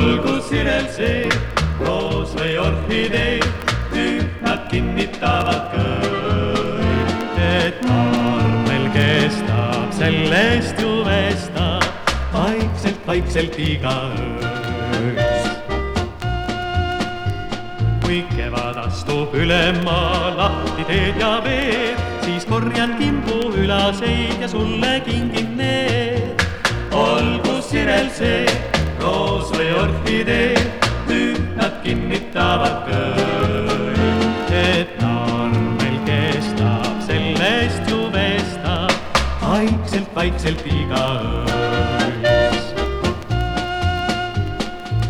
olgu sirel see roos või orhidee, nüüd nad kinnitavad kõik, et armel kestab, sellest ju vestab vaikselt, vaikselt igaüks. kui kevad astub ülemaa lahti teed ja veed, siis korjan kimbukülaseid ja sulle kingin need. olgu sirel see orhidee, nüüd nad kinnitavad kõik, et armel kestab, sellest ju vestab vaikselt, vaikselt igaüks.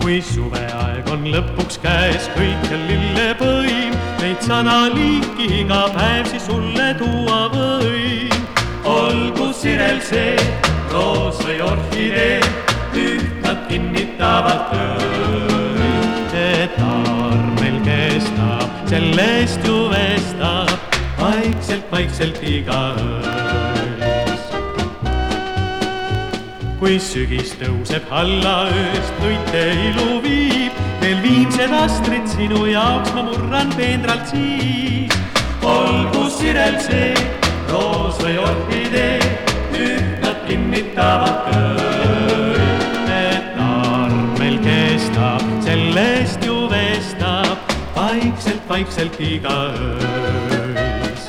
kui suveaeg on lõpuks käes, kõikjal lillepõim, neid sanaliiki iga päev siis sulle tuua võin. olgu sirel see roos või orhidee, sellest ju vestab vaikselt, vaikselt igaüks. kui sügis tõuseb alla ööst, õite ilu viib, veel viimsed astrid sinu jaoks ma murran peenralt siis. olgu sirel see roos või vaikselt, vaikselt igaüks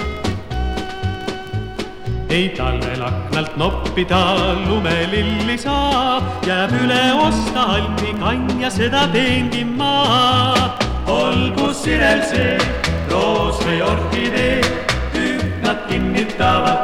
ei talvel aknalt noppida lumelilli saa, jääb üle osta halmi kann ja seda teengi ma. olgu sirel see roos või orhidee, nüüd nad kinnitavad